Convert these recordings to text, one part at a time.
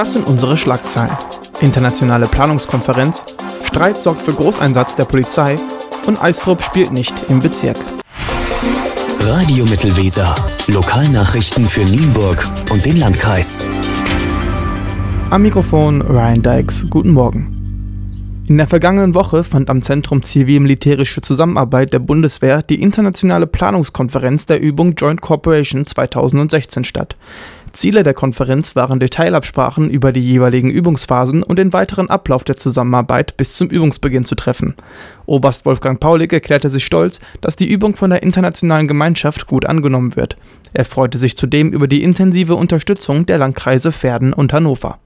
Das sind unsere Schlagzeilen. Internationale Planungskonferenz, Streit sorgt für Großeinsatz der Polizei und Eistrup spielt nicht im Bezirk. Radio Mittelweser. Lokalnachrichten für Nienburg und den Landkreis. Am Mikrofon Ryan Dykes. Guten Morgen. In der vergangenen Woche fand am Zentrum Zivil-Militärische Zusammenarbeit der Bundeswehr die internationale Planungskonferenz der Übung Joint Corporation 2016 statt. Ziele der Konferenz waren Detailabsprachen über die jeweiligen Übungsphasen und den weiteren Ablauf der Zusammenarbeit bis zum Übungsbeginn zu treffen. Oberst Wolfgang Paulik erklärte sich stolz, dass die Übung von der internationalen Gemeinschaft gut angenommen wird. Er freute sich zudem über die intensive Unterstützung der Landkreise Verden und Hannover.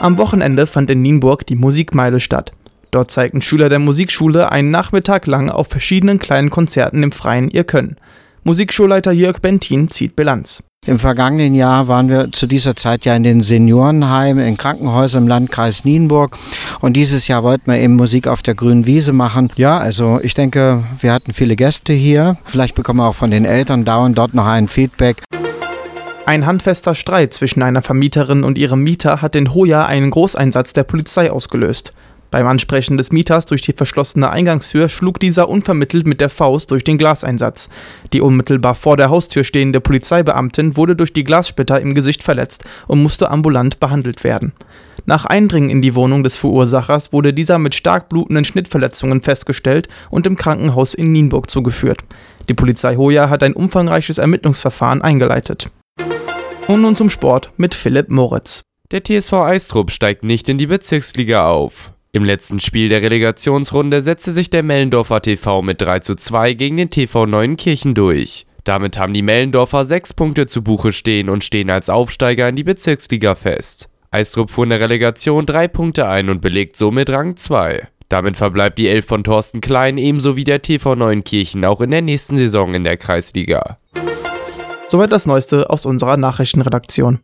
Am Wochenende fand in Nienburg die Musikmeile statt. Dort zeigten Schüler der Musikschule einen Nachmittag lang auf verschiedenen kleinen Konzerten im Freien ihr Können. Musikschulleiter Jörg Bentin zieht Bilanz. Im vergangenen Jahr waren wir zu dieser Zeit ja in den Seniorenheimen, in Krankenhäusern im Landkreis Nienburg. Und dieses Jahr wollten wir eben Musik auf der grünen Wiese machen. Ja, also ich denke, wir hatten viele Gäste hier. Vielleicht bekommen wir auch von den Eltern dauernd dort noch ein Feedback. Ein handfester Streit zwischen einer Vermieterin und ihrem Mieter hat in Hoya einen Großeinsatz der Polizei ausgelöst. Beim Ansprechen des Mieters durch die verschlossene Eingangstür schlug dieser unvermittelt mit der Faust durch den Glaseinsatz. Die unmittelbar vor der Haustür stehende Polizeibeamtin wurde durch die Glassplitter im Gesicht verletzt und musste ambulant behandelt werden. Nach Eindringen in die Wohnung des Verursachers wurde dieser mit stark blutenden Schnittverletzungen festgestellt und im Krankenhaus in Nienburg zugeführt. Die Polizei Hoya hat ein umfangreiches Ermittlungsverfahren eingeleitet. Und nun zum Sport mit Philipp Moritz. Der TSV Eistrup steigt nicht in die Bezirksliga auf. Im letzten Spiel der Relegationsrunde setzte sich der Mellendorfer TV mit 3:2 gegen den TV Neuenkirchen durch. Damit haben die Mellendorfer sechs Punkte zu Buche stehen und stehen als Aufsteiger in die Bezirksliga fest. Eistrup fuhr in der Relegation drei Punkte ein und belegt somit Rang 2. Damit verbleibt die Elf von Thorsten Klein ebenso wie der TV Neuenkirchen auch in der nächsten Saison in der Kreisliga. Soweit das Neueste aus unserer Nachrichtenredaktion.